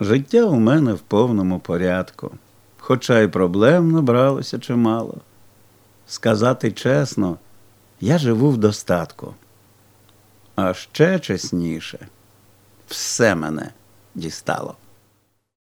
Життя у мене в повному порядку, хоча й проблем набралося чимало. Сказати чесно, я живу в достатку. А ще чесніше, все мене дістало.